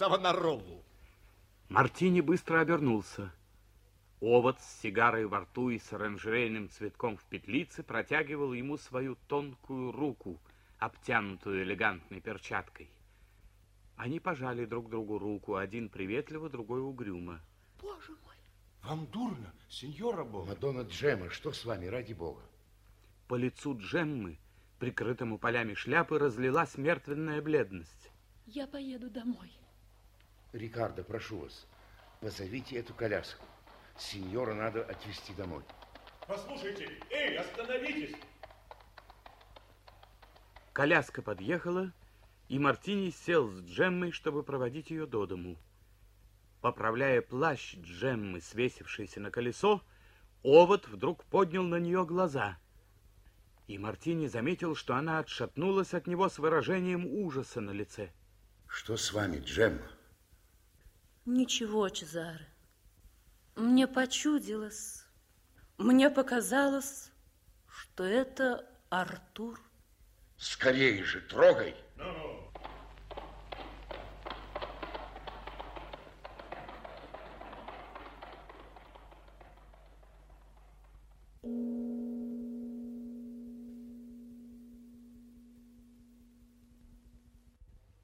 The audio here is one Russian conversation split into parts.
Савонаролу. Мартини быстро обернулся. Овод с сигарой во рту и с оранжерейным цветком в петлице протягивал ему свою тонкую руку, обтянутую элегантной перчаткой. Они пожали друг другу руку, один приветливо, другой угрюмо. Боже мой! Вам дурно, сеньора Бог? Мадонна Джема, что с вами, ради бога? По лицу Джеммы, прикрытому полями шляпы, разлилась мертвенная бледность. Я поеду домой. Рикардо, прошу вас, позовите эту коляску. Сеньора надо отвезти домой. Послушайте, эй, остановитесь! Коляска подъехала, и Мартини сел с Джеммой, чтобы проводить ее до дому. Поправляя плащ Джеммы, свесившийся на колесо, Овод вдруг поднял на нее глаза. И Мартини заметил, что она отшатнулась от него с выражением ужаса на лице. Что с вами, Джемма? Ничего, Чезаре. Мне почудилось, мне показалось, что это Артур. Скорее же, трогай. Ну-ну.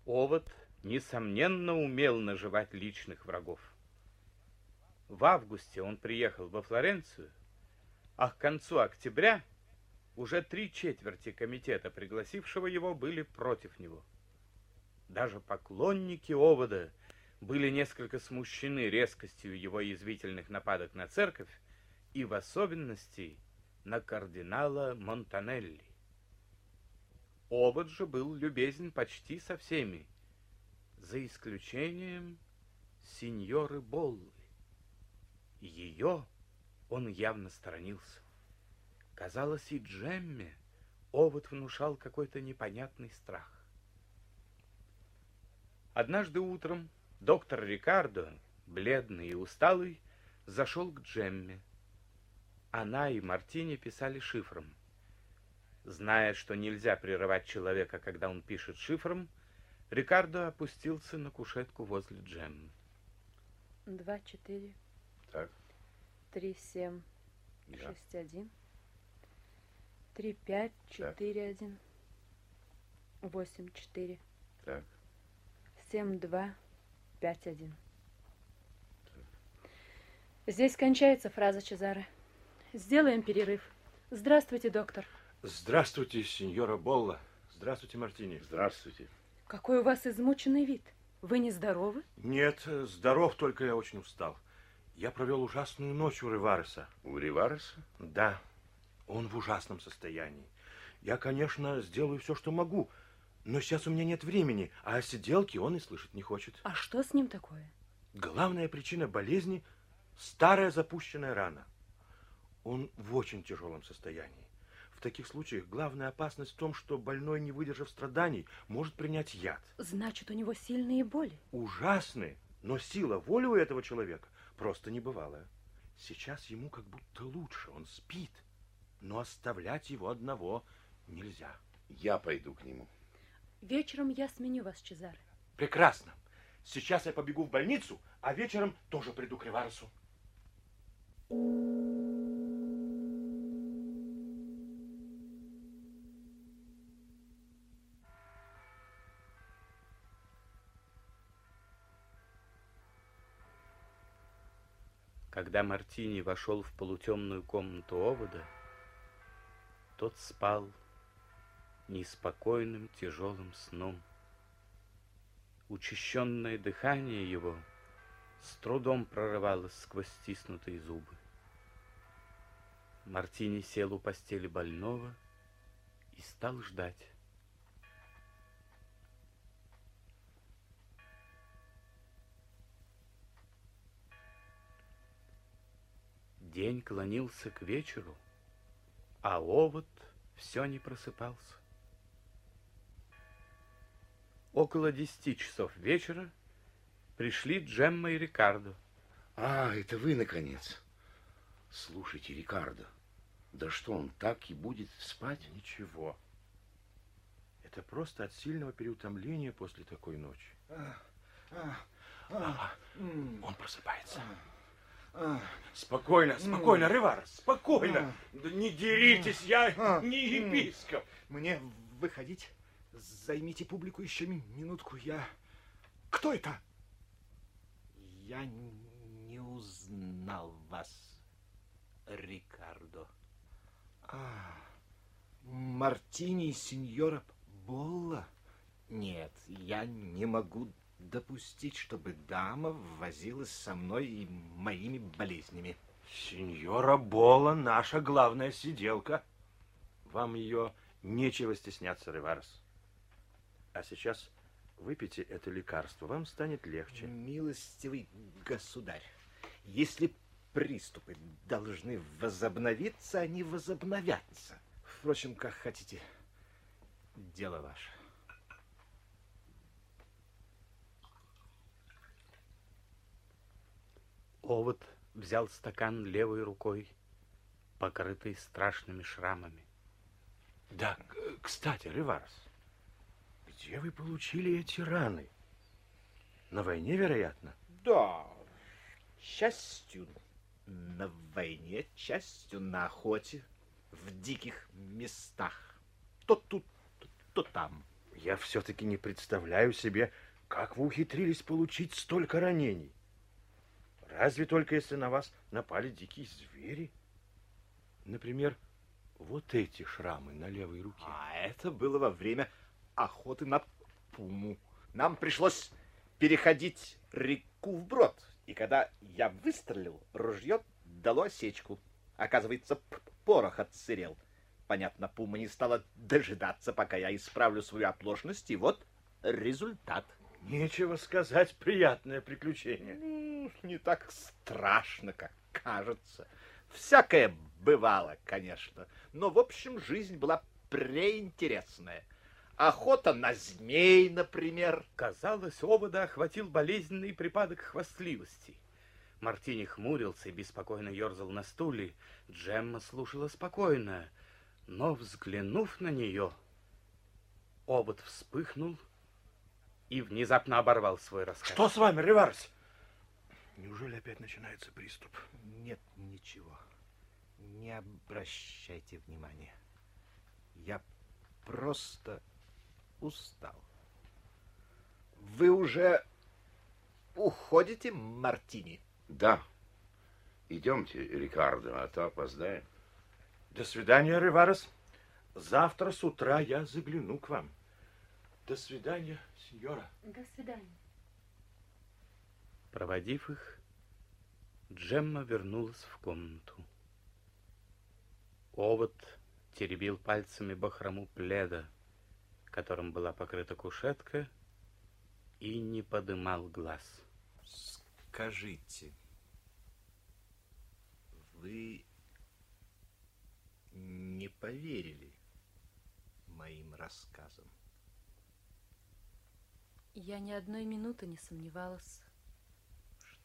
Овод, несомненно, умел наживать личных врагов. В августе он приехал во Флоренцию, а к концу октября уже три четверти комитета, пригласившего его, были против него. Даже поклонники Овода были несколько смущены резкостью его язвительных нападок на церковь и в особенности на кардинала Монтанелли. Овод же был любезен почти со всеми, за исключением сеньоры Боллы. Ее он явно сторонился. Казалось, и Джемме овод внушал какой-то непонятный страх. Однажды утром доктор Рикардо, бледный и усталый, зашел к Джемме. Она и Мартини писали шифром. Зная, что нельзя прерывать человека, когда он пишет шифром, Рикардо опустился на кушетку возле Джеммы. Два, четыре, Так, три, семь, Да. шесть, один, три, пять, четыре, один, восемь, четыре, так. семь, два, пять, один. Здесь кончается фраза Чезаре. Сделаем перерыв. Здравствуйте, доктор. Здравствуйте, сеньора Болла. Здравствуйте, Мартини. Здравствуйте. Какой у вас измученный вид. Вы не здоровы? Нет, здоров, только я очень устал. Я провел ужасную ночь у Ривареса. У Ривареса? Да, он в ужасном состоянии. Я, конечно, сделаю все, что могу, но сейчас у меня нет времени, а о сиделке он и слышать не хочет. А что с ним такое? Главная причина болезни – старая запущенная рана. Он в очень тяжелом состоянии. В таких случаях главная опасность в том, что больной, не выдержав страданий, может принять яд. Значит, у него сильные боли. Ужасные, но сила воли у этого человека просто небывалая. Сейчас ему как будто лучше, он спит, но оставлять его одного нельзя. Я пойду к нему. Вечером я сменю вас, Чезаре. Прекрасно. Сейчас я побегу в больницу, а вечером тоже приду к Риваресу. Когда Мартини вошел в полутемную комнату овода, тот спал неспокойным тяжелым сном. Учащенное дыхание его с трудом прорывалось сквозь стиснутые зубы. Мартини сел у постели больного и стал ждать. День клонился к вечеру, а овод все не просыпался. Около десяти часов вечера пришли Джемма и Рикардо. А, это вы, наконец. Слушайте, Рикардо, да что он так и будет спать? Ничего. Это просто от сильного переутомления после такой ночи. Он просыпается. Спокойно, спокойно, Риварес, спокойно. Да не деритесь, я не епископ. Мне выходить? Займите публику еще минутку. Я... Кто это? Я не узнал вас, Рикардо. А, Мартини сеньора Болла? Нет, я не могу допустить, чтобы дама возилась со мной и моими болезнями. Сеньора Бола наша главная сиделка. Вам ее нечего стесняться, Риварес. А сейчас выпейте это лекарство, вам станет легче. Милостивый государь, если приступы должны возобновиться, они возобновятся. Впрочем, как хотите, дело ваше. Овод взял стакан левой рукой, покрытый страшными шрамами. Да, кстати, Риварес, где вы получили эти раны? На войне, вероятно? Да, частью на войне, частью на охоте, в диких местах. То тут, то там. Я все-таки не представляю себе, как вы ухитрились получить столько ранений. Разве только если на вас напали дикие звери? Например, вот эти шрамы на левой руке. А это было во время охоты на пуму. Нам пришлось переходить реку вброд. И когда я выстрелил, ружье дало осечку. Оказывается, порох отсырел. Понятно, пума не стала дожидаться, пока я исправлю свою оплошность, и вот результат. Нечего сказать, приятное приключение. Ну, не так страшно, как кажется. Всякое бывало, конечно, но, в общем, жизнь была преинтересная. Охота на змей, например. Казалось, овода охватил болезненный припадок хвастливости. Мартини хмурился и беспокойно ерзал на стуле. Джемма слушала спокойно, но, взглянув на нее, овод вспыхнул и внезапно оборвал свой рассказ. Что с вами, Риварс? Неужели опять начинается приступ? Нет, ничего. Не обращайте внимания. Я просто устал. Вы уже уходите, Мартини? Да. Идемте, Рикардо, а то опоздаем. До свидания, Риварес. Завтра с утра я загляну к вам. До свидания, сеньора. До свидания. Проводив их, Джемма вернулась в комнату. Овод теребил пальцами бахрому пледа, которым была покрыта кушетка, и не подымал глаз. Скажите, вы не поверили моим рассказам? Я ни одной минуты не сомневалась,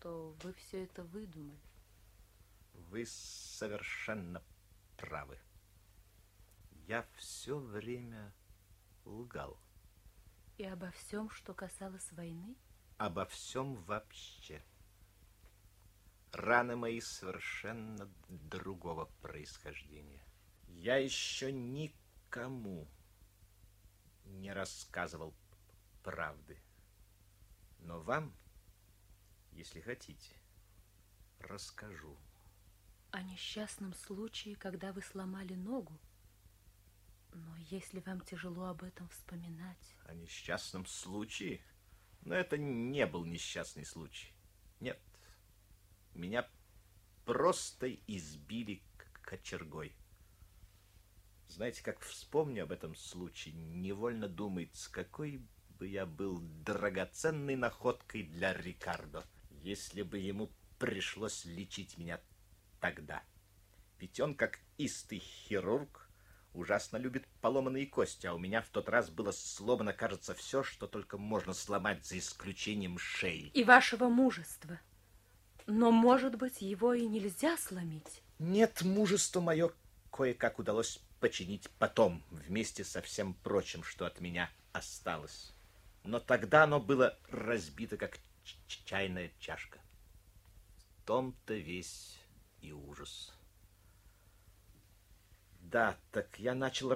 что вы все это выдумали. Вы совершенно правы. Я все время лгал. И обо всем, что касалось войны? Обо всем вообще. Раны мои совершенно другого происхождения. Я еще никому не рассказывал правды. Но вам, если хотите, расскажу. О несчастном случае, когда вы сломали ногу? Но если вам тяжело об этом вспоминать... О несчастном случае? Но это не был несчастный случай. Нет. Меня просто избили кочергой. Знаете, как вспомню об этом случае, невольно думается, какой бы я был драгоценной находкой для Рикардо, если бы ему пришлось лечить меня тогда. Ведь он, как истый хирург, ужасно любит поломанные кости, а у меня в тот раз было сломано, кажется, все, что только можно сломать, за исключением шеи. И вашего мужества. Но, может быть, его и нельзя сломить? Нет, мужество мое кое-как удалось починить потом, вместе со всем прочим, что от меня осталось. но тогда оно было разбито, как чайная чашка. В том-то весь и ужас. Да, так я начал